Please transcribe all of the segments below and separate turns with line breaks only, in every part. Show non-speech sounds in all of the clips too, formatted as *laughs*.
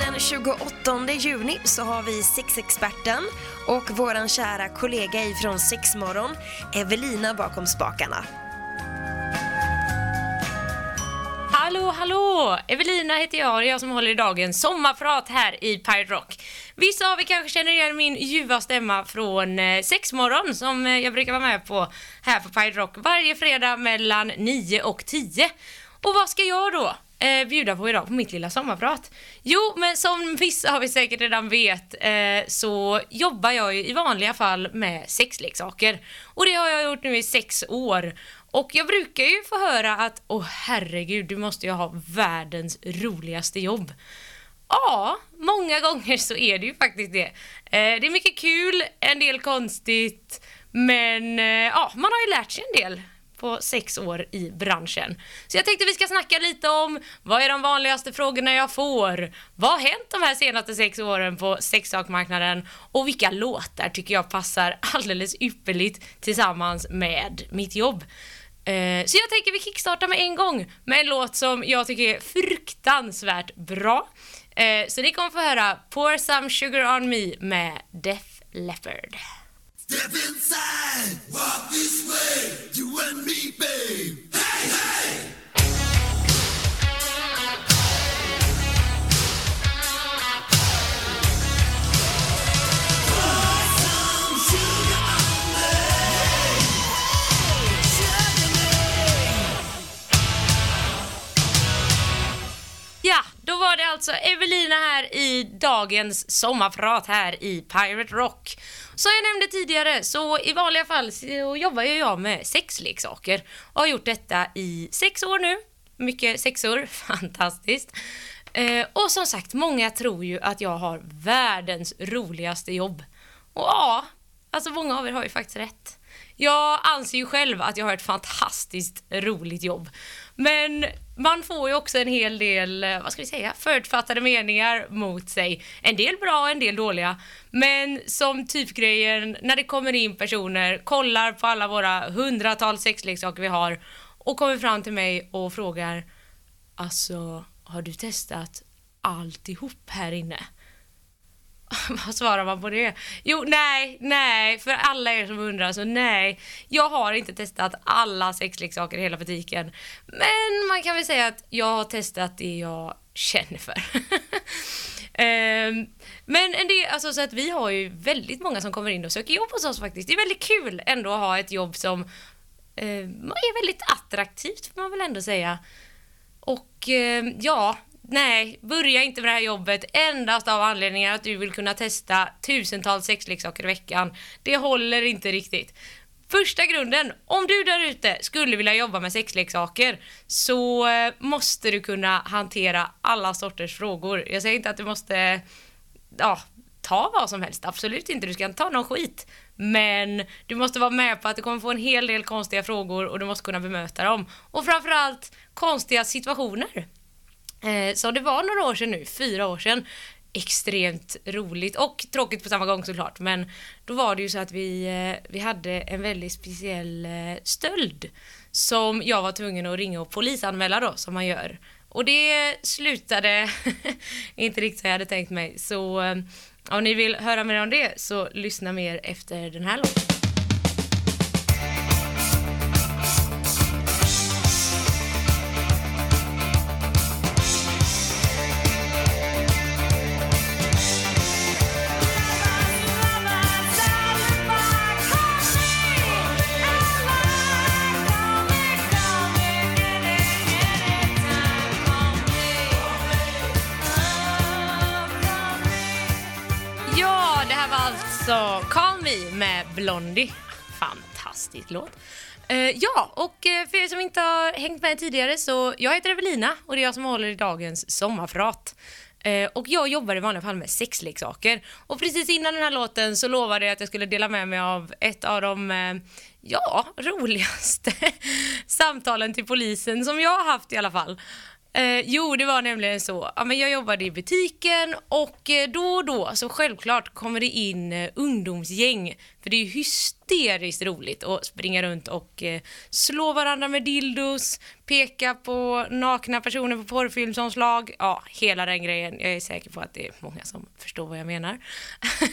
den 28 juni så har vi sexexperten och våran kära kollega ifrån Sexmorgon, Evelina bakom spakarna.
Hallå, hallå! Evelina heter jag och det är jag som håller i dagens sommarprat här i Pirate Rock. Vissa av er kanske känner igen min ljuva stämma från eh, Sexmorgon som eh, jag brukar vara med på här på Pirate Rock varje fredag mellan 9 och 10. Och vad ska jag då eh, bjuda på idag på mitt lilla sommarprat? Jo, men som vissa av er säkert redan vet eh, så jobbar jag ju i vanliga fall med sexleksaker. Och det har jag gjort nu i sex år. Och jag brukar ju få höra att åh herregud, du måste ju ha världens roligaste jobb. Ja, många gånger så är det ju faktiskt det. Eh, det är mycket kul, en del konstigt, men eh, ja, man har ju lärt sig en del på sex år i branschen. Så jag tänkte vi ska snacka lite om vad är de vanligaste frågorna jag får? Vad har hänt de här senaste sex åren på sexsakmarknaden? Och vilka låtar tycker jag passar alldeles ypperligt tillsammans med mitt jobb? Eh, så jag tänker vi kickstartar med en gång med en låt som jag tycker är fruktansvärt bra. Eh, så ni kommer få höra Pour some sugar on me med Def Leppard.
Step inside, walk this way, you and me, babe. Hey, hey!
Ja, då var det alltså Evelina här i dagens sommarprat här i Pirate Rock. Som jag nämnde tidigare, så i vanliga fall så jobbar ju jag med sexleksaker och har gjort detta i sex år nu. Mycket sexor, *laughs* fantastiskt. Eh, och som sagt, många tror ju att jag har världens roligaste jobb. Och ja, alltså många av er har ju faktiskt rätt. Jag anser ju själv att jag har ett fantastiskt roligt jobb. Men man får ju också en hel del, eh, vad ska vi säga, förutfattade meningar mot sig. En del bra, en del dåliga. Men som typgrejen, när det kommer in personer, kollar på alla våra hundratals sexleksaker vi har och kommer fram till mig och frågar Alltså, har du testat alltihop här inne? *laughs* Vad svarar man på det? Jo, nej, nej, för alla er som undrar så nej. Jag har inte testat alla sexleksaker i hela butiken. Men man kan väl säga att jag har testat det jag känner för. um, *laughs* men en del, alltså så att vi har ju väldigt många som kommer in och söker jobb hos oss faktiskt. Det är väldigt kul ändå att ha ett jobb som uh, är väldigt attraktivt får man väl ändå säga. Och eh, ja, nej, börja inte med det här jobbet endast av anledningen att du vill kunna testa tusentals sexleksaker i veckan. Det håller inte riktigt. Första grunden, om du där ute skulle vilja jobba med sexleksaker så eh, måste du kunna hantera alla sorters frågor. Jag säger inte att du måste ja, ta vad som helst, absolut inte. Du ska inte ta någon skit. Men du måste vara med på att du kommer få en hel del konstiga frågor och du måste kunna bemöta dem. Och framförallt konstiga situationer. Eh, så det var några år sedan nu, fyra år sedan. Extremt roligt och tråkigt på samma gång såklart. Men då var det ju så att vi, eh, vi hade en väldigt speciell eh, stöld som jag var tvungen att ringa och polisanmäla då, som man gör. Och det slutade *laughs* inte riktigt som jag hade tänkt mig. Så om ni vill höra mer om det så lyssna mer efter den här låten. Blondie. Fantastisk låt. Eh, ja, och eh, för er som inte har hängt med tidigare så jag heter Evelina och det är jag som håller i dagens sommarprat. Eh, och jag jobbar i vanliga fall med sexleksaker. Och precis innan den här låten så lovade jag att jag skulle dela med mig av ett av de, ja, roligaste *laughs* samtalen till polisen som jag har haft i alla fall. Eh, jo, det var nämligen så. Ja, men jag jobbade i butiken och eh, då och då så självklart kommer det in eh, ungdomsgäng. För det är ju hysteriskt roligt att springa runt och eh, slå varandra med dildos, peka på nakna personer på porrfilmsomslag. Ja, hela den grejen. Jag är säker på att det är många som förstår vad jag menar.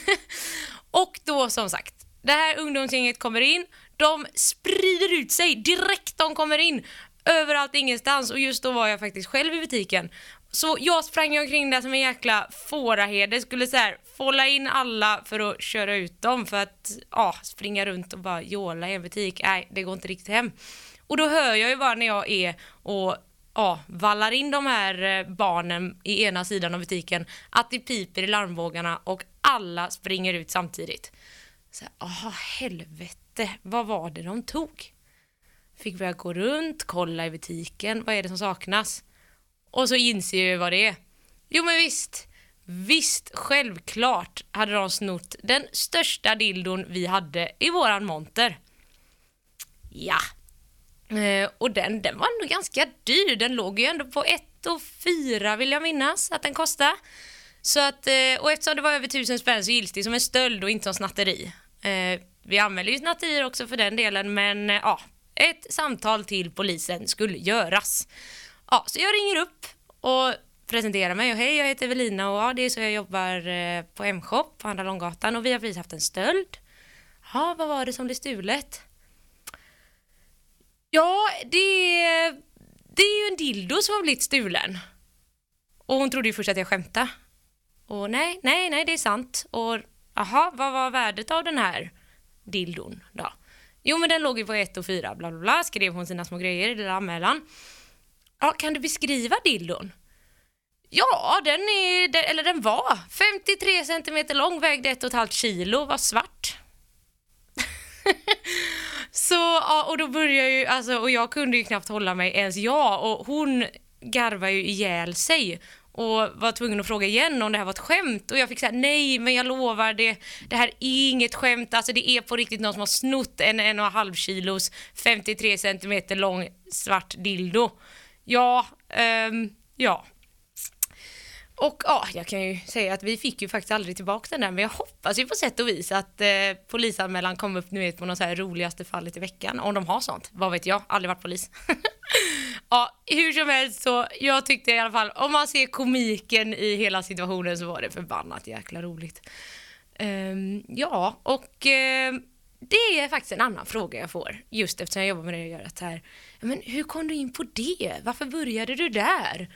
*laughs* och då som sagt, det här ungdomsgänget kommer in, de sprider ut sig direkt de kommer in överallt ingenstans och just då var jag faktiskt själv i butiken. Så jag sprang omkring där som en jäkla fåraherde, skulle så här fålla in alla för att köra ut dem för att ja, springa runt och bara jåla i en butik. Nej, det går inte riktigt hem. Och då hör jag ju bara när jag är och ja, vallar in de här eh, barnen i ena sidan av butiken att det piper i larmvågarna och alla springer ut samtidigt. Så här, aha, helvete, vad var det de tog? Fick börja gå runt, kolla i butiken, vad är det som saknas? Och så inser jag vad det är. Jo men visst, visst, självklart hade de snott den största dildon vi hade i våran monter. Ja. Eh, och den, den var ändå ganska dyr, den låg ju ändå på 1 och 4 vill jag minnas att den kostade. Så att, eh, och eftersom det var över tusen spänn så gills det som en stöld och inte som snatteri. Eh, vi använder ju snatterier också för den delen men eh, ja, ett samtal till polisen skulle göras. Ja, så jag ringer upp och presenterar mig och hej jag heter Evelina och ja, det är så jag jobbar eh, på M-shop på Andra Långgatan och vi har precis haft en stöld. Ja, vad var det som blev stulet? Ja, det, det är ju en dildo som har blivit stulen. Och hon trodde ju först att jag skämtade. Och nej, nej, nej, det är sant. Och aha, vad var värdet av den här dildon då? Jo, men den låg ju på 1 och 4, bla bla bla, skrev hon sina små grejer i den där anmälan. Ja, kan du beskriva dildon? Ja, den är, den- eller den var 53 centimeter lång, vägde 1,5 kilo, var svart. *laughs* Så, ja, och då började ju, alltså, och jag kunde ju knappt hålla mig ens jag och hon garvar ju ihjäl sig och var tvungen att fråga igen om det här var ett skämt och jag fick säga nej men jag lovar det, det här är inget skämt, alltså det är på riktigt någon som har snott en en och en halv kilos 53 centimeter lång svart dildo. Ja, um, ja. Och ja, jag kan ju säga att vi fick ju faktiskt aldrig tillbaka den där, men jag hoppas ju på sätt och vis att eh, polisanmälan kom upp nu vet på något så här roligaste fallet i veckan, om de har sånt. Vad vet jag, aldrig varit polis. *laughs* ja, hur som helst så, jag tyckte i alla fall, om man ser komiken i hela situationen så var det förbannat jäkla roligt. Um, ja, och uh, det är faktiskt en annan fråga jag får, just eftersom jag jobbar med det jag gör. Att här, men hur kom du in på det? Varför började du där?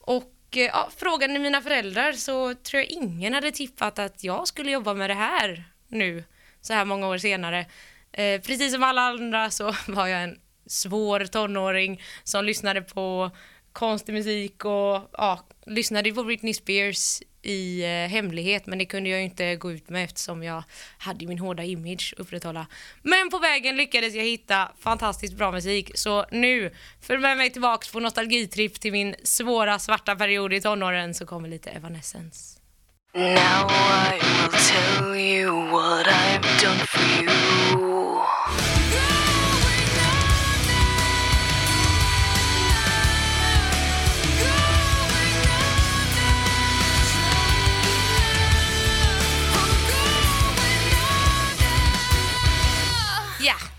Och Eh, ja, frågade ni mina föräldrar så tror jag ingen hade tippat att jag skulle jobba med det här nu, så här många år senare. Eh, precis som alla andra så *laughs* var jag en svår tonåring som lyssnade på konstig musik och ja, lyssnade på Britney Spears i eh, hemlighet men det kunde jag ju inte gå ut med eftersom jag hade min hårda image att upprätthålla. Men på vägen lyckades jag hitta fantastiskt bra musik så nu, följ med mig tillbaks på nostalgitripp till min svåra svarta period i tonåren så kommer lite Evanescence.
Now I will tell you what I've done for you.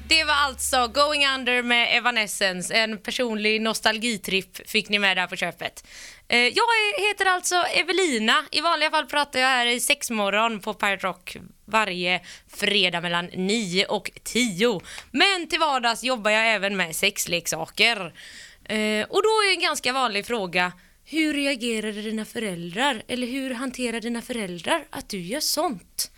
Det var alltså Going Under med Evanescence, en personlig nostalgitripp fick ni med där på köpet. Eh, jag heter alltså Evelina, i vanliga fall pratar jag här i sexmorgon på Pirate Rock varje fredag mellan 9 och 10. Men till vardags jobbar jag även med sexleksaker. Eh, och då är en ganska vanlig fråga, hur reagerade dina föräldrar? Eller hur hanterar dina föräldrar att du gör sånt?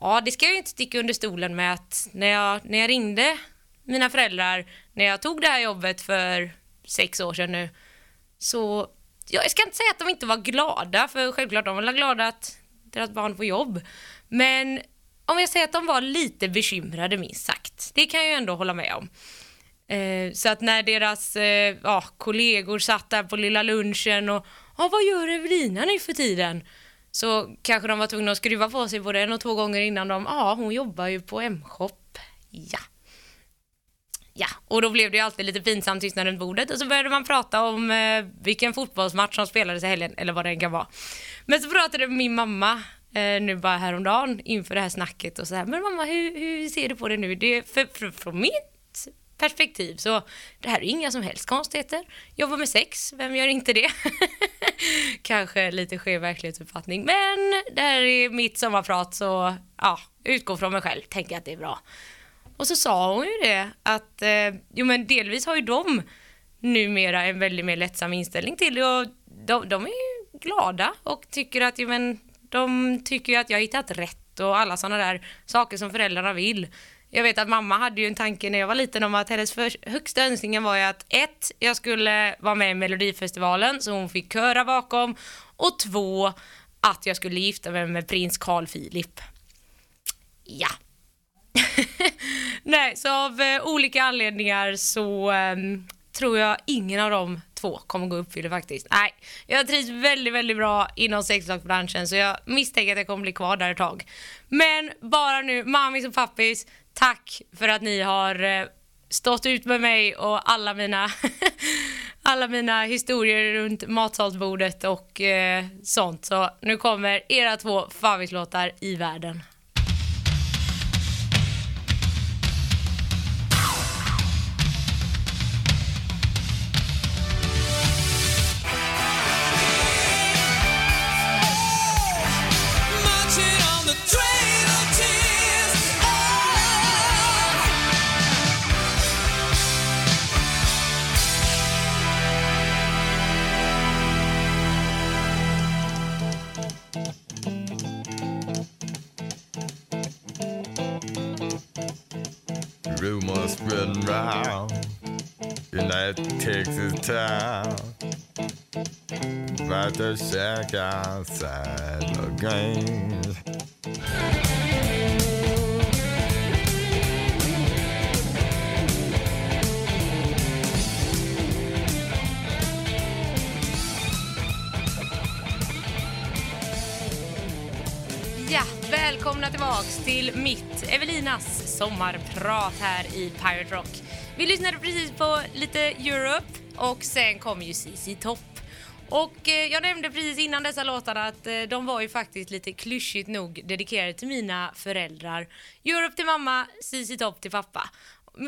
Ja, det ska jag inte sticka under stolen med att när jag, när jag ringde mina föräldrar när jag tog det här jobbet för sex år sedan nu så jag ska inte säga att de inte var glada för självklart de var glada att deras barn får jobb. Men om jag säger att de var lite bekymrade minst sagt. Det kan jag ju ändå hålla med om. Eh, så att när deras eh, ja, kollegor satt där på lilla lunchen och ja, vad gör Evelina nu för tiden? Så kanske de var tvungna att skruva på sig både en och två gånger innan de, ja hon jobbar ju på M-shop. Ja. Ja, och då blev det ju alltid lite pinsamt tystnad runt bordet och så började man prata om eh, vilken fotbollsmatch som spelades i helgen eller vad det än kan vara. Men så pratade min mamma eh, nu bara häromdagen inför det här snacket och så här, men mamma hur, hur ser du på det nu? Det, för, för, från mitt perspektiv så det här är inga som helst konstigheter. Jobba med sex, vem gör inte det? *laughs* Kanske lite skev verklighetsuppfattning, men det här är mitt sommarprat så ja, utgå från mig själv, tänker att det är bra. Och så sa hon ju det att, eh, jo men delvis har ju de numera en väldigt mer lättsam inställning till det och de, de är ju glada och tycker att, jo men de tycker ju att jag har hittat rätt och alla sådana där saker som föräldrarna vill. Jag vet att mamma hade ju en tanke när jag var liten om att hennes för, högsta önskningen var ju att ett, jag skulle vara med i Melodifestivalen så hon fick köra bakom och två, att jag skulle gifta mig med prins Carl Philip. Ja. *laughs* Nej, så av eh, olika anledningar så eh, tror jag ingen av de två kommer gå uppfylla faktiskt. Nej, jag trivs väldigt, väldigt bra inom sexlagsbranschen så jag misstänker att jag kommer bli kvar där ett tag. Men bara nu, mammis och pappis, tack för att ni har eh, stått ut med mig och alla mina, *laughs* alla mina historier runt matsalsbordet och eh, sånt. Så nu kommer era två favoritlåtar i världen.
Spreading round in that Texas town about the shack outside the games.
Ja, välkomna tillbaks till mitt, Evelinas sommarprat här i Pirate Rock. Vi lyssnade precis på lite Europe och sen kom ju CC Topp. Och eh, jag nämnde precis innan dessa låtar att eh, de var ju faktiskt lite klyschigt nog dedikerade till mina föräldrar. Europe till mamma, CC Topp till pappa.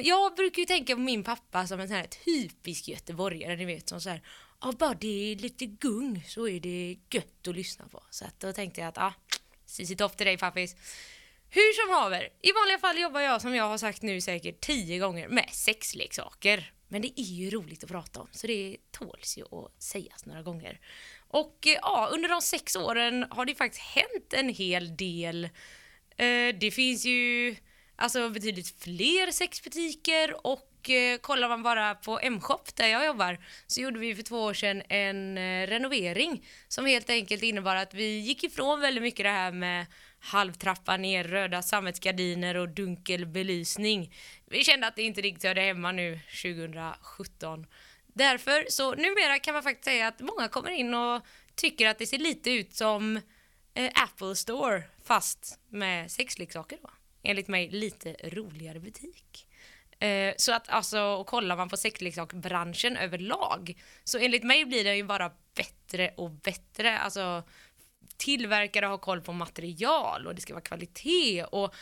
Jag brukar ju tänka på min pappa som en sån här typisk göteborgare, ni vet som så här, ja bara det är lite gung så är det gött att lyssna på. Så att då tänkte jag att ah, ja, CC Topp till dig pappis. Hur som haver, i vanliga fall jobbar jag som jag har sagt nu säkert tio gånger med sexleksaker. Men det är ju roligt att prata om så det tåls ju att sägas några gånger. Och eh, ja, under de sex åren har det faktiskt hänt en hel del. Eh, det finns ju alltså betydligt fler sexbutiker och eh, kollar man bara på M-shop där jag jobbar så gjorde vi för två år sedan en eh, renovering som helt enkelt innebar att vi gick ifrån väldigt mycket det här med halvtrappa ner, röda sammetsgardiner och dunkel belysning. Vi kände att det inte riktigt hörde hemma nu 2017. Därför så numera kan man faktiskt säga att många kommer in och tycker att det ser lite ut som eh, Apple Store fast med sexleksaker då. Enligt mig lite roligare butik. Eh, så att alltså, och kollar man på sexleksaksbranschen överlag så enligt mig blir den ju bara bättre och bättre. Alltså tillverkare har koll på material och det ska vara kvalitet och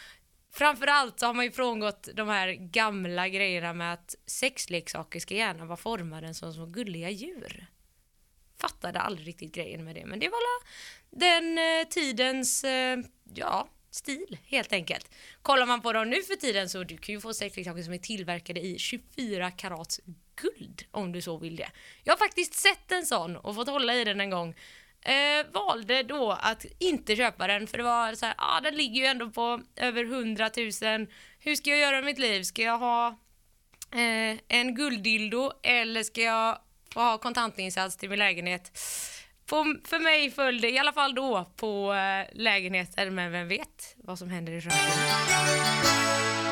framförallt så har man ju frångått de här gamla grejerna med att sexleksaker ska gärna vara formade som små gulliga djur. Fattade aldrig riktigt grejen med det men det var la den eh, tidens, eh, ja, stil helt enkelt. Kollar man på dem nu för tiden så du kan ju få sexleksaker som är tillverkade i 24 karats guld om du så vill det. Jag har faktiskt sett en sån och fått hålla i den en gång. Eh, valde då att inte köpa den för det var så här, ah, den ligger ju ändå på över 100 000. Hur ska jag göra med mitt liv? Ska jag ha eh, en gulddildo eller ska jag få ha kontantinsats till min lägenhet? På, för mig föll det i alla fall då på eh, lägenheter, men vem vet vad som händer i framtiden.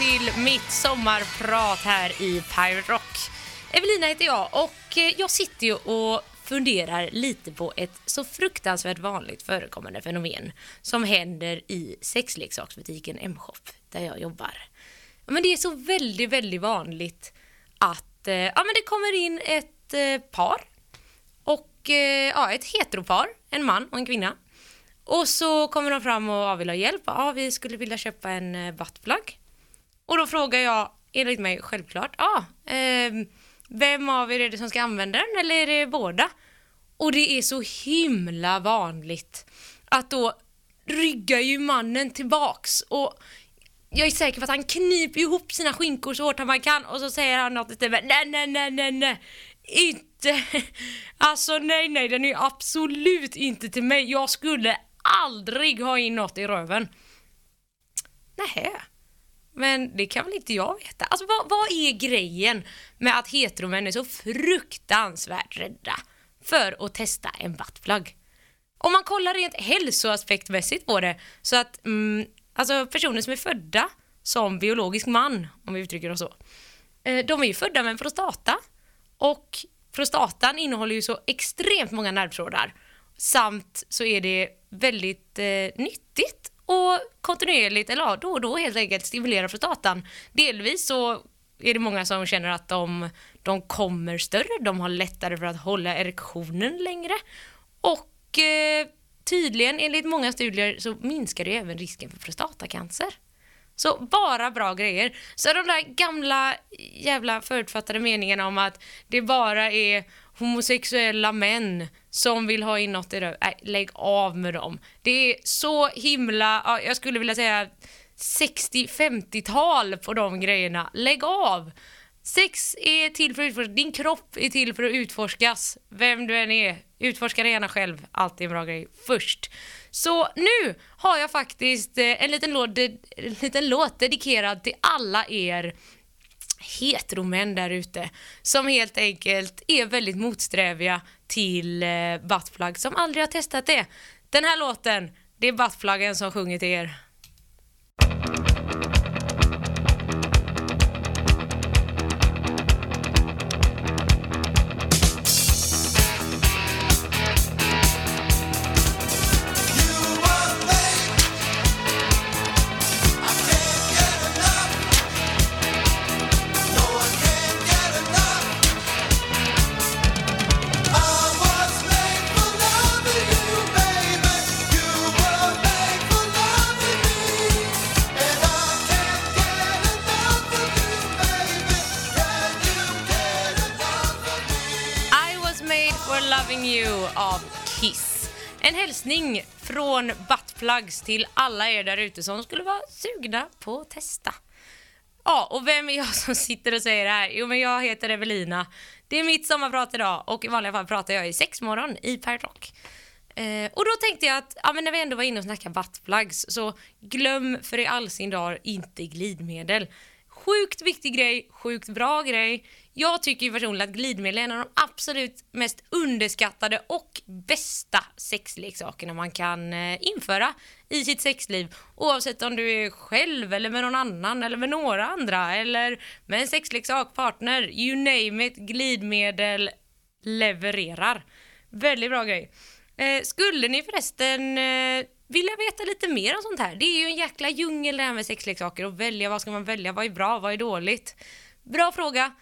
Till mitt sommarprat här i Pirate Rock. Evelina heter jag och eh, jag sitter ju och funderar lite på ett så fruktansvärt vanligt förekommande fenomen som händer i sexleksaksbutiken M-shop där jag jobbar. Men det är så väldigt, väldigt vanligt att eh, ja, men det kommer in ett eh, par och ja, ett heteropar, en man och en kvinna. Och så kommer de fram och vill ha hjälp. Ja, vi skulle vilja köpa en buttplug. Och då frågar jag, enligt mig självklart, ah, eh, vem av er är det som ska använda den eller är det båda? Och det är så himla vanligt att då ryggar ju mannen tillbaks och jag är säker på att han kniper ihop sina skinkor så hårt han kan och så säger han något i stil med nej, nej, nej, nej, nej, inte, *laughs* alltså nej, nej, den är absolut inte till mig. Jag skulle aldrig ha in något i röven. Nähä. Men det kan väl inte jag veta. Alltså vad, vad är grejen med att heteromän är så fruktansvärt rädda för att testa en buttplug? Om man kollar rent hälsoaspektmässigt på det så att mm, alltså personer som är födda som biologisk man, om vi uttrycker oss så, eh, de är ju födda med en prostata och prostatan innehåller ju så extremt många nervtrådar samt så är det väldigt eh, nyttigt och kontinuerligt, eller ja, då och då helt enkelt stimulera prostatan. Delvis så är det många som känner att de, de kommer större, de har lättare för att hålla erektionen längre och eh, tydligen enligt många studier så minskar det även risken för prostatacancer. Så bara bra grejer. Så de där gamla jävla förutfattade meningarna om att det bara är homosexuella män som vill ha in något i röven. Äh, lägg av med dem. Det är så himla, ja, jag skulle vilja säga 60-50-tal på de grejerna. Lägg av! Sex är till för att utforskas, din kropp är till för att utforskas. Vem du än är, utforska det gärna själv. Alltid en bra grej först. Så nu har jag faktiskt eh, en liten låt, en liten låt dedikerad till alla er heteromän där ute som helt enkelt är väldigt motsträviga till eh, buttplug som aldrig har testat det. Den här låten, det är buttpluggen som sjunger till er. Hälsning från buttplugs till alla er där ute som skulle vara sugna på att testa. Ja, och vem är jag som sitter och säger det här? Jo, men jag heter Evelina. Det är mitt sommarprat idag och i vanliga fall pratar jag i sexmorgon i Pirate Eh, och då tänkte jag att ja, men när vi ändå var inne och snackade buttplugs så glöm för i all sin dar inte glidmedel. Sjukt viktig grej, sjukt bra grej. Jag tycker ju personligen att glidmedel är en av de absolut mest underskattade och bästa sexleksakerna man kan eh, införa i sitt sexliv. Oavsett om du är själv eller med någon annan eller med några andra eller med en sexleksak, partner, you name it, glidmedel levererar. Väldigt bra grej. Eh, skulle ni förresten eh, vilja veta lite mer om sånt här? Det är ju en jäkla djungel det här med sexleksaker och välja, vad ska man välja, vad är bra, vad är dåligt? Bra fråga.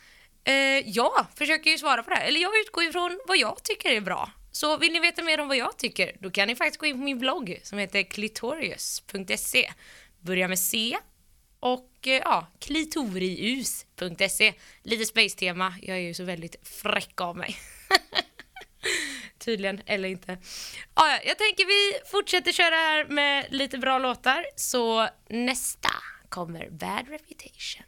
Eh, jag försöker ju svara på det här, eller jag utgår ifrån vad jag tycker är bra. Så vill ni veta mer om vad jag tycker, då kan ni faktiskt gå in på min blogg som heter clitorius.se. Börja med C och eh, ja, klitorius.se. Lite space-tema, jag är ju så väldigt fräck av mig. *laughs* Tydligen, eller inte. Ja, jag tänker vi fortsätter köra här med lite bra låtar. Så nästa kommer Bad Reputation.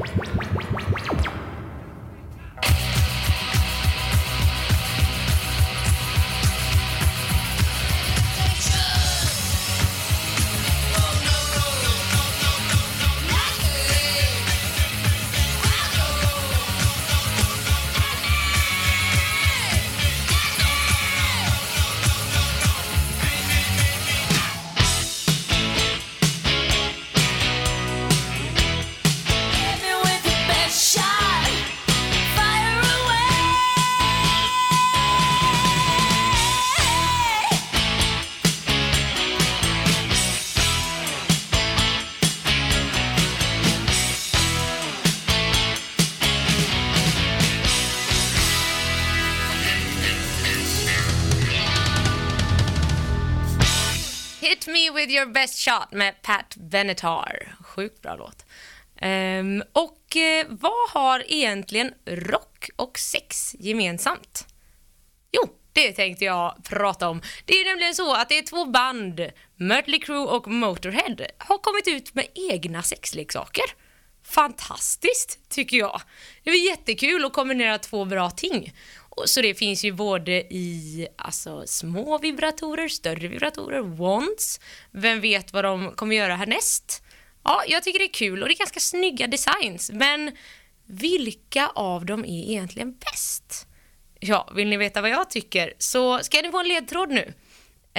Thank
you. Best shot med Pat Benatar. Sjukt bra låt. Um, och uh, vad har egentligen rock och sex gemensamt? Jo, det tänkte jag prata om. Det är nämligen så att det är två band, Mötley Crüe och Motorhead, har kommit ut med egna sexleksaker. Fantastiskt, tycker jag. Det är jättekul att kombinera två bra ting. Så det finns ju både i alltså, små vibratorer, större vibratorer, wands. Vem vet vad de kommer göra härnäst? Ja, jag tycker det är kul och det är ganska snygga designs. Men vilka av dem är egentligen bäst? Ja, vill ni veta vad jag tycker så ska ni få en ledtråd nu.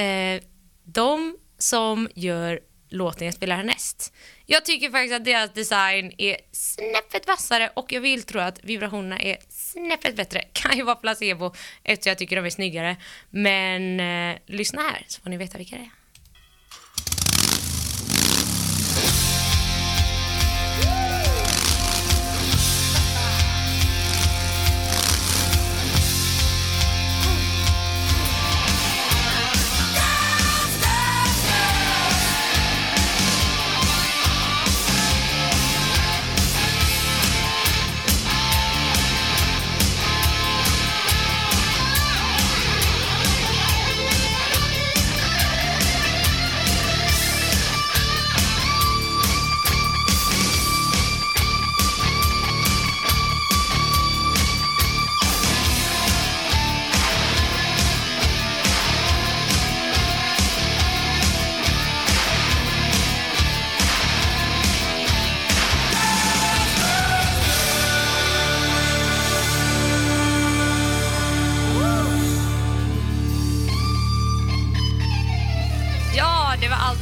Eh, de som gör låten jag spelar härnäst. Jag tycker faktiskt att deras design är snäppet vassare och jag vill tro att vibrationerna är snäppet bättre. *laughs* Kan ju vara placebo eftersom jag tycker de är snyggare. Men eh, lyssna här så får ni veta vilka det är.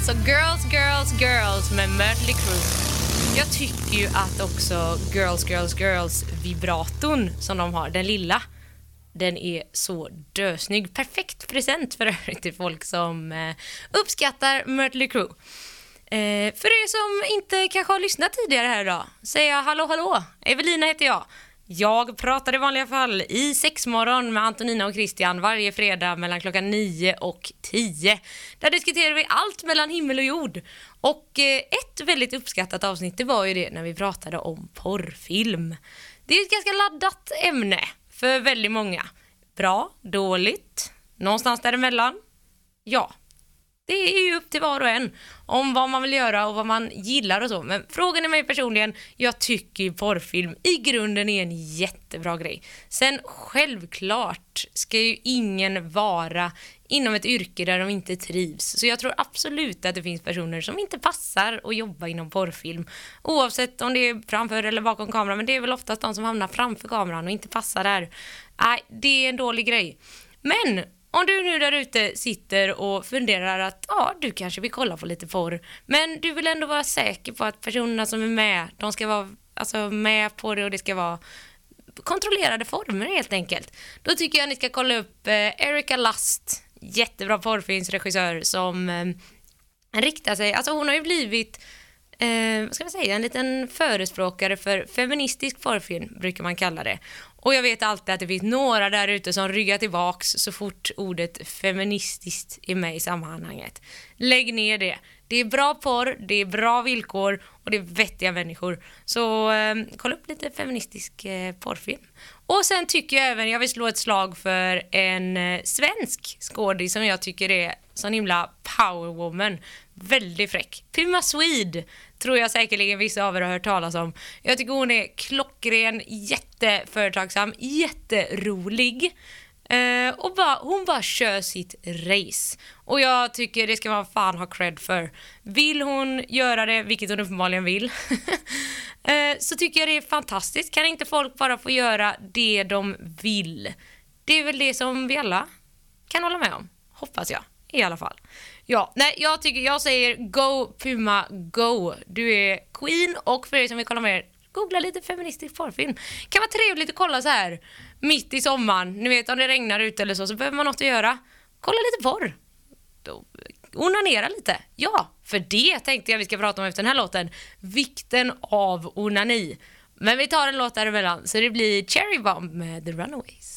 Alltså Girls, Girls, Girls med Mötley Crüe. Jag tycker ju att också Girls, Girls, Girls vibratorn som de har, den lilla, den är så dösnygg. Perfekt present för övrigt till folk som eh, uppskattar Mötley Crüe. Eh, för er som inte kanske har lyssnat tidigare här idag säger jag hallå hallå, Evelina heter jag. Jag pratar i vanliga fall i sexmorgon med Antonina och Christian varje fredag mellan klockan 9 och 10. Där diskuterar vi allt mellan himmel och jord. Och eh, ett väldigt uppskattat avsnitt det var ju det när vi pratade om porrfilm. Det är ett ganska laddat ämne för väldigt många. Bra, dåligt, någonstans däremellan. Ja, det är ju upp till var och en om vad man vill göra och vad man gillar och så. Men frågan är mig personligen, jag tycker ju porrfilm i grunden är en jättebra grej. Sen självklart ska ju ingen vara inom ett yrke där de inte trivs. Så jag tror absolut att det finns personer som inte passar att jobba inom porrfilm. Oavsett om det är framför eller bakom kameran, men det är väl oftast de som hamnar framför kameran och inte passar där. Nej, det är en dålig grej. Men om du nu där ute sitter och funderar att ja, du kanske vill kolla på lite porr, men du vill ändå vara säker på att personerna som är med, de ska vara alltså, med på det och det ska vara kontrollerade former helt enkelt. Då tycker jag ni ska kolla upp eh, Erika Lust, jättebra porrfilmsregissör som eh, riktar sig, alltså hon har ju blivit eh, vad ska man säga, en liten förespråkare för feministisk porrfilm brukar man kalla det. Och jag vet alltid att det finns några där ute som ryggar tillbaks så fort ordet feministiskt är med i sammanhanget. Lägg ner det. Det är bra porr, det är bra villkor och det är vettiga människor. Så eh, kolla upp lite feministisk eh, porrfilm. Och sen tycker jag även, jag vill slå ett slag för en eh, svensk skådis som jag tycker är sån himla powerwoman. Väldigt fräck. Puma Swede tror jag säkerligen vissa av er har hört talas om. Jag tycker hon är klockren, jätteföretagsam, jätterolig. Eh, och bara, hon bara kör sitt race. Och jag tycker det ska man fan ha cred för. Vill hon göra det, vilket hon uppenbarligen vill, *laughs* eh, så tycker jag det är fantastiskt. Kan inte folk bara få göra det de vill? Det är väl det som vi alla kan hålla med om. Hoppas jag i alla fall. Ja, nej, jag tycker, jag säger go Puma, go. Du är queen och för er som vill kolla mer, googla lite feministisk porrfilm. Kan vara trevligt att kolla så här mitt i sommaren. Ni vet om det regnar ute eller så, så behöver man något att göra. Kolla lite porr. Då- eh, Onanera lite. Ja, för det tänkte jag vi ska prata om efter den här låten. Vikten av onani. Men vi tar en låt däremellan, så det blir Cherry Bomb med The Runaways.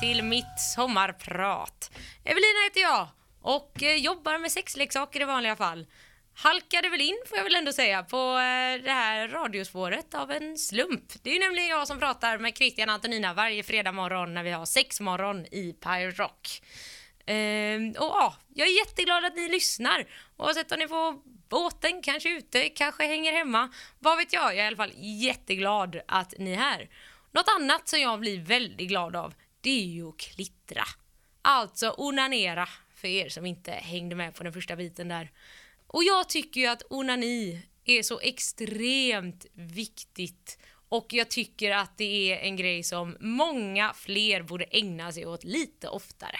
Till mitt sommarprat. Evelina heter jag och eh, jobbar med sexleksaker i vanliga fall. Halkade väl in, får jag väl ändå säga, på eh, det här radiospåret av en slump. Det är ju nämligen jag som pratar med Christian och Antonina varje fredag morgon när vi har sexmorgon i Pirate Rock. Ehm, och ja, jag är jätteglad att ni lyssnar. Oavsett om ni får båten, kanske ute, kanske hänger hemma. Vad vet jag, jag är i alla fall jätteglad att ni är här. Något annat som jag blir väldigt glad av, det är ju att klittra. Alltså onanera, för er som inte hängde med på den första biten där. Och jag tycker ju att onani är så extremt viktigt och jag tycker att det är en grej som många fler borde ägna sig åt lite oftare.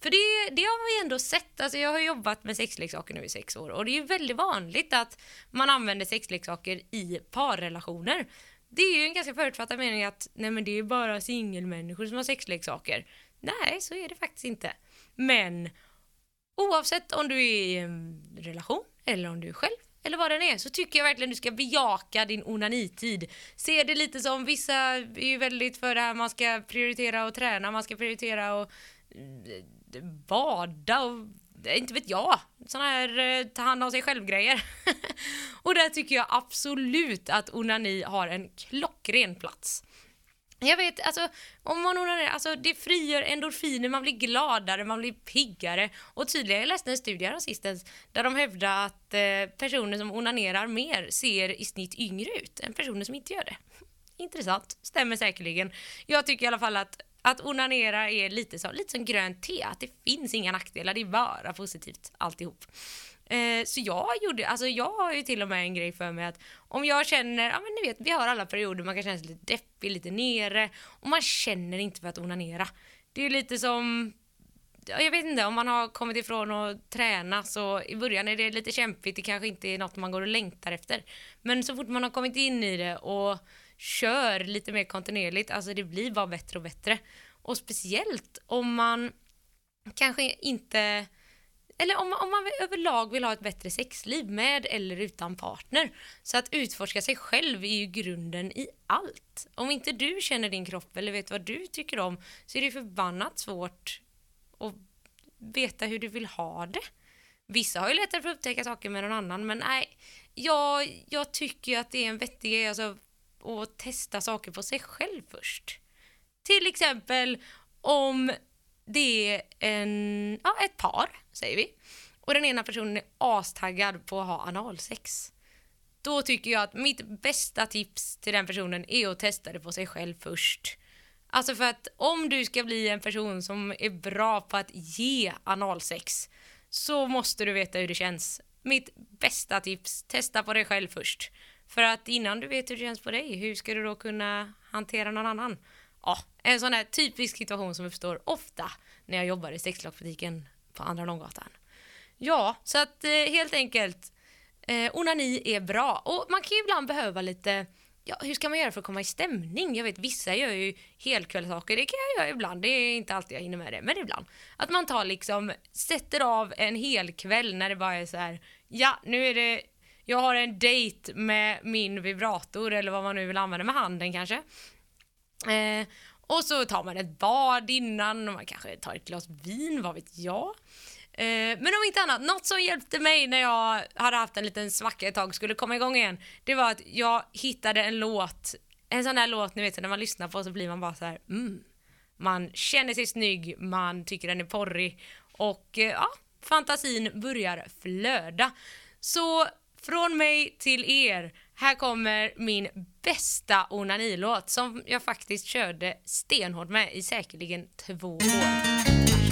För det, det har vi ändå sett, alltså jag har jobbat med sexleksaker nu i sex år och det är ju väldigt vanligt att man använder sexleksaker i parrelationer. Det är ju en ganska förutfattad mening att nej men det är bara singelmänniskor som har sexleksaker. Nej, så är det faktiskt inte. Men oavsett om du är i en relation eller om du är själv eller vad den är så tycker jag verkligen du ska bejaka din onanitid. Se det lite som vissa är ju väldigt för det här man ska prioritera och träna, man ska prioritera och eh, bada och Eh, inte vet jag, såna här eh, ta hand om sig själv-grejer. *laughs* och där tycker jag absolut att onani har en klockren plats. Jag vet, alltså, om man onanerar, alltså det frigör endorfiner, man blir gladare, man blir piggare. Och tydligen, jag läste en studie sistens där de hävdar att eh, personer som onanerar mer ser i snitt yngre ut än personer som inte gör det. Intressant, stämmer säkerligen. Jag tycker i alla fall att att onanera är lite, så, lite som grönt te, att det finns inga nackdelar, det är bara positivt alltihop. Eh, så jag gjorde, alltså jag har ju till och med en grej för mig att om jag känner, ja men ni vet, vi har alla perioder man kan känna sig lite deppig, lite nere och man känner inte för att onanera. Det är lite som jag vet inte, om man har kommit ifrån att träna så i början är det lite kämpigt, det kanske inte är något man går och längtar efter. Men så fort man har kommit in i det och kör lite mer kontinuerligt, alltså det blir bara bättre och bättre. Och speciellt om man kanske inte eller om, om man överlag vill ha ett bättre sexliv med eller utan partner. Så att utforska sig själv är ju grunden i allt. Om inte du känner din kropp eller vet vad du tycker om så är det förbannat svårt att veta hur du vill ha det. Vissa har ju lättare för att upptäcka saker med någon annan men nej, jag, jag tycker att det är en vettig grej alltså, och testa saker på sig själv först. Till exempel om det är en, ja, ett par, säger vi. Och den ena personen är astaggad på att ha analsex. Då tycker jag att mitt bästa tips till den personen är att testa det på sig själv först. Alltså för att om du ska bli en person som är bra på att ge analsex så måste du veta hur det känns. Mitt bästa tips, testa på dig själv först. För att innan du vet hur det känns på dig, hur ska du då kunna hantera någon annan? Ja, en sån här typisk situation som uppstår ofta när jag jobbar i sexklockbutiken på Andra Långgatan. Ja, så att eh, helt enkelt, eh, onani är bra. Och man kan ju ibland behöva lite Ja, hur ska man göra för att komma i stämning? Jag vet vissa gör ju helkvällssaker, det kan jag göra ibland, det är inte alltid jag hinner med det, men ibland. Att man tar liksom, sätter av en hel kväll när det bara är så här, ja nu är det, jag har en dejt med min vibrator eller vad man nu vill använda med handen kanske. Eh, och så tar man ett bad innan och man kanske tar ett glas vin, vad vet jag. Eh, men om inte annat, något som hjälpte mig när jag hade haft en liten svacka ett tag och skulle komma igång igen, det var att jag hittade en låt, en sån där låt ni vet när man lyssnar på så blir man bara så här, mm. Man känner sig snygg, man tycker den är porrig och eh, ja, fantasin börjar flöda. Så från mig till er, här kommer min bästa onanilåt som jag faktiskt körde stenhårt med i säkerligen två år.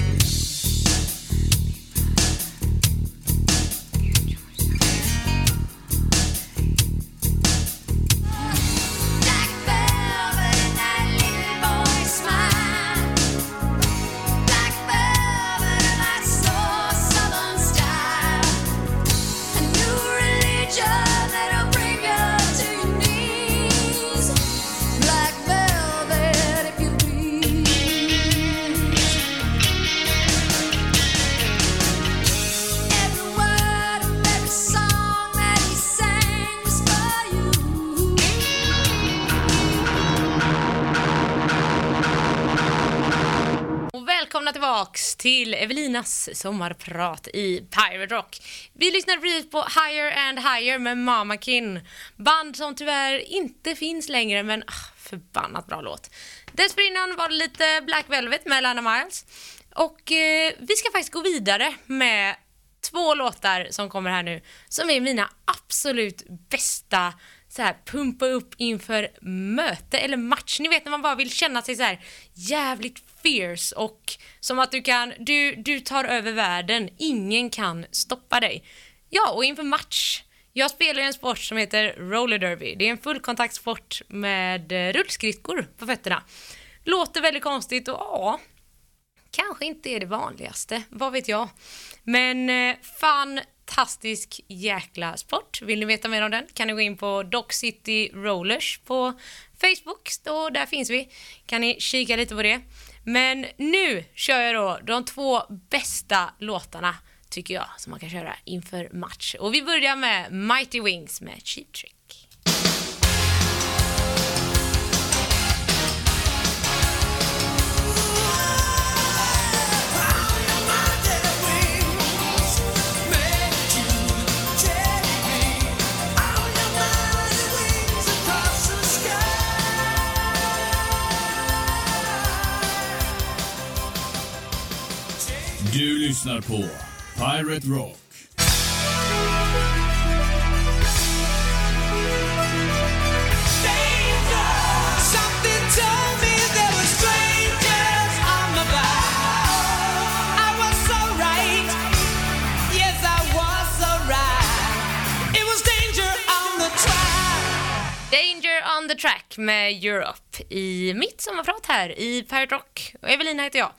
Sommarprat i Pirate Rock. Vi lyssnar precis på Higher and Higher med Mama Kin. Band som tyvärr inte finns längre, men ah, förbannat bra låt. Dessförinnan var det lite Black Velvet med Lana Miles. Och eh, vi ska faktiskt gå vidare med två låtar som kommer här nu, som är mina absolut bästa så här pumpa upp inför möte eller match. Ni vet när man bara vill känna sig så här jävligt fierce och som att du kan, du, du tar över världen, ingen kan stoppa dig. Ja, och inför match. Jag spelar ju en sport som heter roller derby. Det är en fullkontaktsport med eh, rullskridskor på fötterna. Låter väldigt konstigt och ja, kanske inte är det vanligaste, vad vet jag. Men eh, fantastisk jäkla sport. Vill ni veta mer om den kan ni gå in på Dock City Rollers på Facebook. Då, där finns vi. Kan ni kika lite på det. Men nu kör jag då de två bästa låtarna tycker jag som man kan köra inför match. Och vi börjar med Mighty Wings med Cheap Trick.
Was so right. It was danger on the track.
Danger on the track med Europe i mitt sommarprat här i Pirate Rock. Och Evelina heter jag.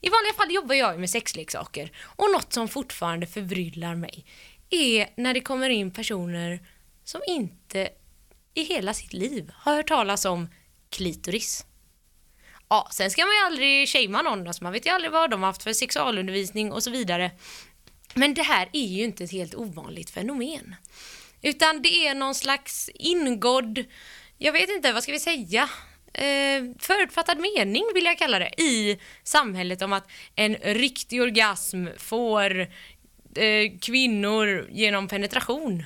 I vanliga fall jobbar jag med sexleksaker och något som fortfarande förbryllar mig är när det kommer in personer som inte i hela sitt liv har hört talas om klitoris. Ja, sen ska man ju aldrig shamea någon, alltså man vet ju aldrig vad de har haft för sexualundervisning och så vidare. Men det här är ju inte ett helt ovanligt fenomen. Utan det är någon slags ingådd, jag vet inte, vad ska vi säga? Eh, förutfattad mening vill jag kalla det, i samhället om att en riktig orgasm får eh, kvinnor genom penetration.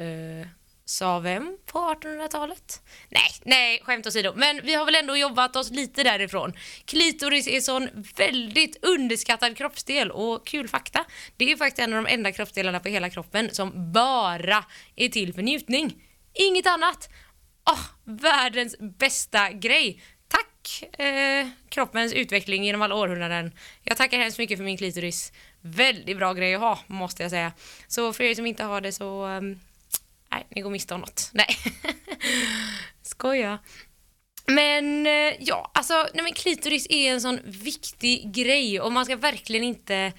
Eh, sa vem på 1800-talet? Nej, nej, skämt åsido. Men vi har väl ändå jobbat oss lite därifrån. Klitoris är sån väldigt underskattad kroppsdel och kul fakta. Det är faktiskt en av de enda kroppsdelarna på hela kroppen som bara är till för njutning. Inget annat. Åh, världens bästa grej. Tack eh, kroppens utveckling genom alla århundraden. Jag tackar hemskt mycket för min klitoris. Väldigt bra grej att ha, måste jag säga. Så för er som inte har det så... um, nej, ni går miste om något. Nej. *laughs* Skoja. Men eh, ja, alltså nej men klitoris är en sån viktig grej och man ska verkligen inte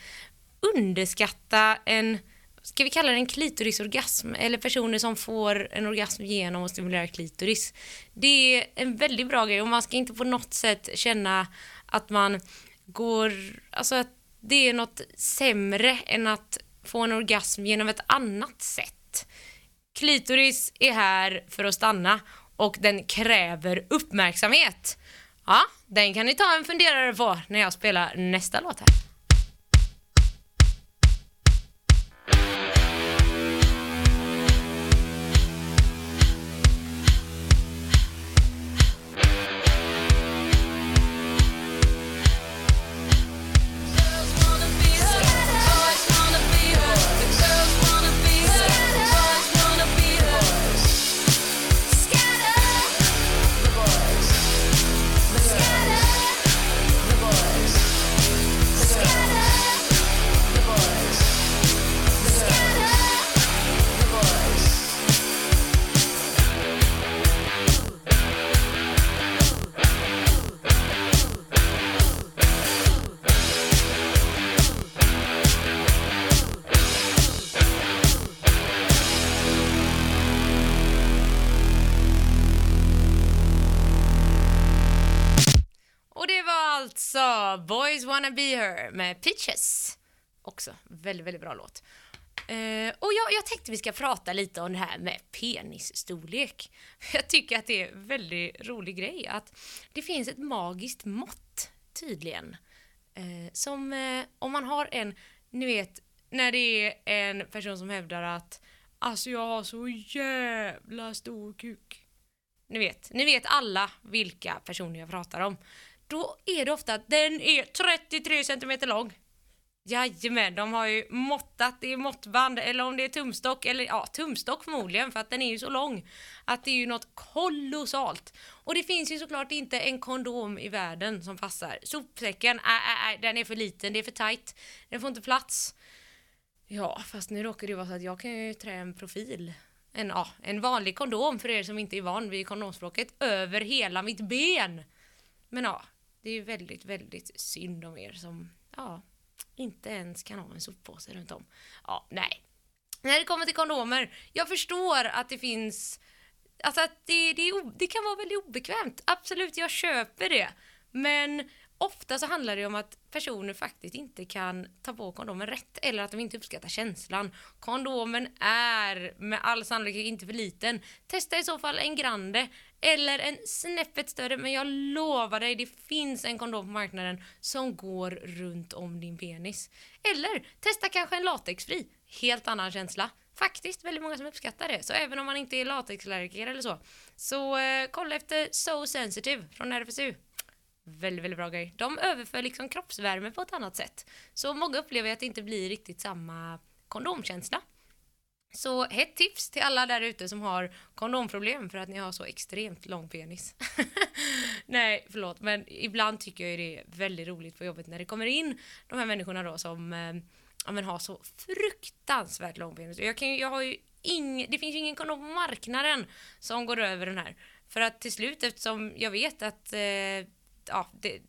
underskatta en, ska vi kalla det en klitorisorgasm eller personer som får en orgasm genom att stimulera klitoris. Det är en väldigt bra grej och man ska inte på något sätt känna att man går, alltså att det är något sämre än att få en orgasm genom ett annat sätt. Klitoris är här för att stanna och den kräver uppmärksamhet. Ja, den kan ni ta en funderare på när jag spelar nästa låt här. Yeah. Boys Wanna Be Her med Peaches. Också väldigt, väldigt bra låt. Uh, och jag, jag tänkte vi ska prata lite om det här med penisstorlek. *laughs* Jag tycker att det är en väldigt rolig grej att det finns ett magiskt mått tydligen. Uh, som uh, om man har en, ni vet, när det är en person som hävdar att alltså jag har så jävla stor kuk. Ni vet, ni vet alla vilka personer jag pratar om. Då är det ofta att den är 33 centimeter lång. Jajamän, de har ju måttat, i måttband eller om det är tumstock eller ja, tumstock förmodligen för att den är ju så lång. Att det är ju något kolossalt. Och det finns ju såklart inte en kondom i världen som passar. Sopsäcken, äh, äh, äh, den är för liten, det är för tight, den får inte plats. Ja, fast nu råkar det ju vara så att jag kan ju trä en profil. En, ja, en vanlig kondom för er som inte är van vid kondomspråket över hela mitt ben. Men ja, det är ju väldigt, väldigt synd om er som, ja, inte ens kan ha en soppåse runt om. Ja, nej. När det kommer till kondomer, jag förstår att det finns, alltså att det, det, det kan vara väldigt obekvämt. Absolut, jag köper det. Men ofta så handlar det om att personer faktiskt inte kan ta på kondomen rätt eller att de inte uppskattar känslan. Kondomen är med all sannolikhet inte för liten. Testa i så fall en grande eller en snäppet större men jag lovar dig det finns en kondom på marknaden som går runt om din penis. Eller testa kanske en latexfri. Helt annan känsla. Faktiskt väldigt många som uppskattar det. Så även om man inte är latexallergiker eller så. Så eh, kolla efter So Sensitive från RFSU. Väldigt, väldigt bra grej. De överför liksom kroppsvärme på ett annat sätt. Så många upplever att det inte blir riktigt samma kondomkänsla. Så hett tips till alla där ute som har kondomproblem för att ni har så extremt lång penis. *laughs* Nej, förlåt, men ibland tycker jag ju det är väldigt roligt på jobbet när det kommer in de här människorna då som eh, ja, men har så fruktansvärt lång penis. Jag, kan, jag har ju ing, det finns ju ingen kondom på marknaden som går över den här. För att till slut, eftersom jag vet att eh, ja, det,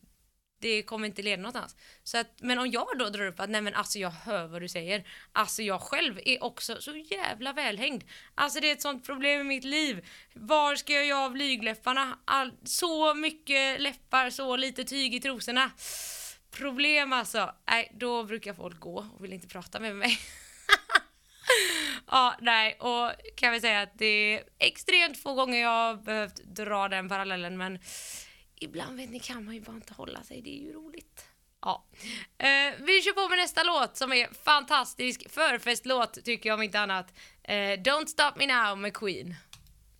det kommer inte leda någonstans. Så att, men om jag då drar upp att nej men alltså jag hör vad du säger. Alltså jag själv är också så jävla välhängd. Alltså det är ett sånt problem i mitt liv. Var ska jag göra av blygläpparna? All, så mycket läppar, så lite tyg i trosorna. Problem alltså. Nej, då brukar folk gå och vill inte prata med mig. *laughs* Ja, nej, och kan vi säga att det är extremt få gånger jag har behövt dra den parallellen, men ibland vet ni kan man ju bara inte hålla sig, det är ju roligt. Ja. Eh, vi kör på med nästa låt som är fantastisk förfestlåt tycker jag om inte annat. Eh, Don't Stop Me Now med Queen.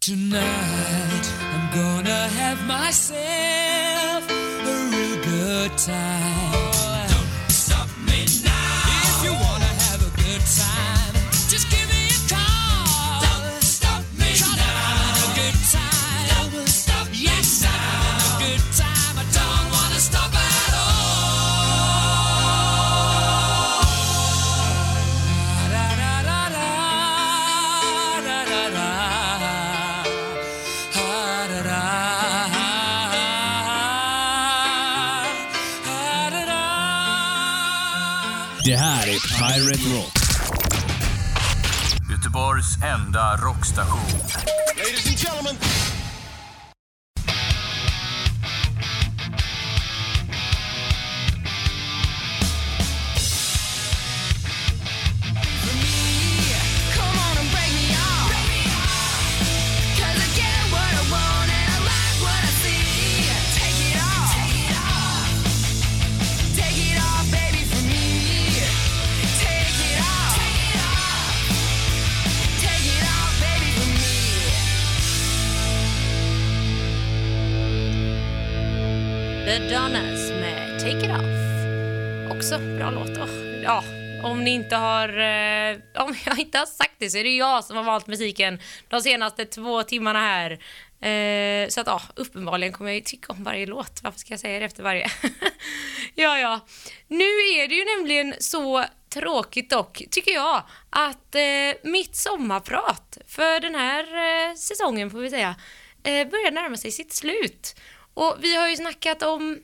Tonight I'm gonna have myself a real good time. Don't stop me now.
Pirate Rock.
Göteborgs enda rockstation.
Ladies and gentlemen.
Inte har sagt det så är det jag som har valt musiken de senaste två timmarna här. Eh, så att ja, uppenbarligen kommer jag ju tycka om varje låt. Varför ska jag säga det efter varje? *laughs* ja, ja. Nu är det ju nämligen så tråkigt dock, tycker jag, att eh, mitt sommarprat för den här eh, säsongen får vi säga, eh, börjar närma sig sitt slut. Och vi har ju snackat om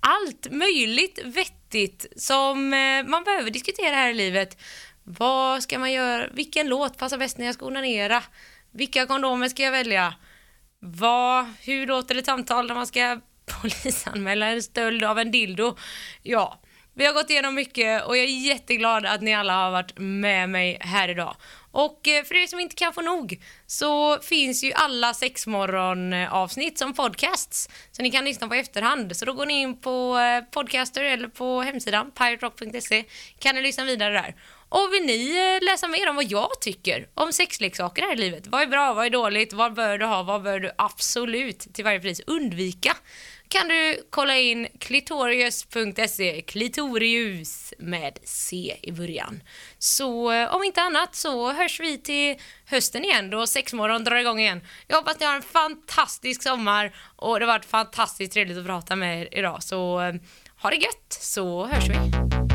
allt möjligt vettigt som eh, man behöver diskutera här i livet. Vad ska man göra? Vilken låt passar bäst när jag ska onanera? Vilka kondomer ska jag välja? Vad, hur låter ett samtal när man ska *laughs* polisanmäla en stöld av en dildo? Ja, Vi har gått igenom mycket och jag är jätteglad att ni alla har varit med mig här idag. Och eh, för er som inte kan få nog så finns ju alla sexmorgon-avsnitt som podcasts. Så ni kan lyssna på i efterhand. Så då går ni in på eh, Podcaster eller på hemsidan piraterock.se kan ni lyssna vidare där. Och vill ni eh, läsa mer om vad jag tycker om sexleksaker här i livet? Vad är bra, vad är dåligt, vad bör du ha, vad bör du absolut till varje pris undvika? kan du kolla in klitorius.se, klitorius med C i början. Så eh, om inte annat så hörs vi till hösten igen då sexmorgon drar igång igen. Jag hoppas ni har en fantastisk sommar och det har varit fantastiskt trevligt att prata med er idag. Så eh, ha det gött så hörs vi.